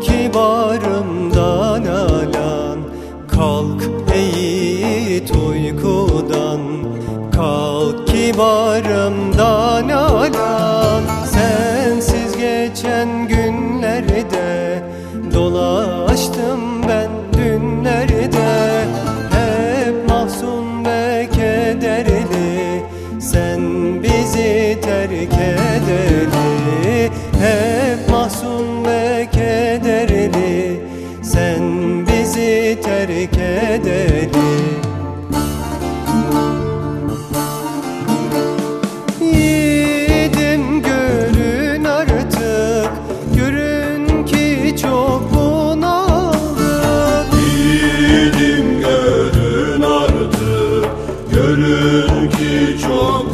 kibarımdan alan Kalk eğit uykudan. Kalk kibarımdan alan Sensiz geçen günlerde dolaştım ben. Job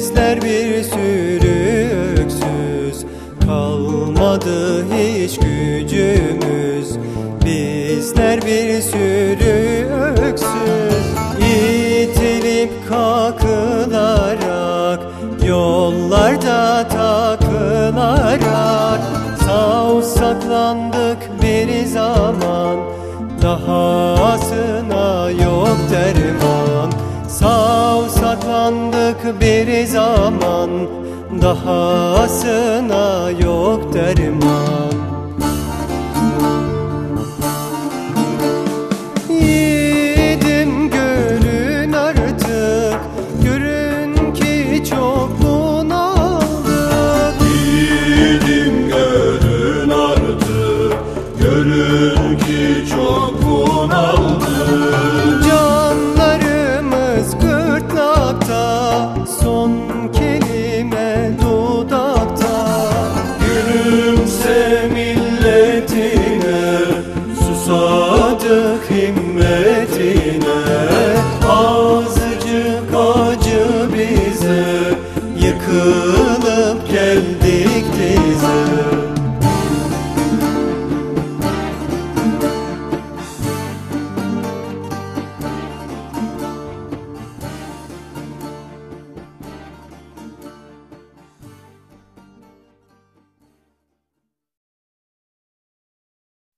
Bizler bir sürü öksüz Kalmadı hiç gücümüz. Bizler bir sürü öksüz İtilip kakılarak Yollarda takılarak Savsaklandık bir zaman. Dahasına yok derman bir zaman Dahasına yok derman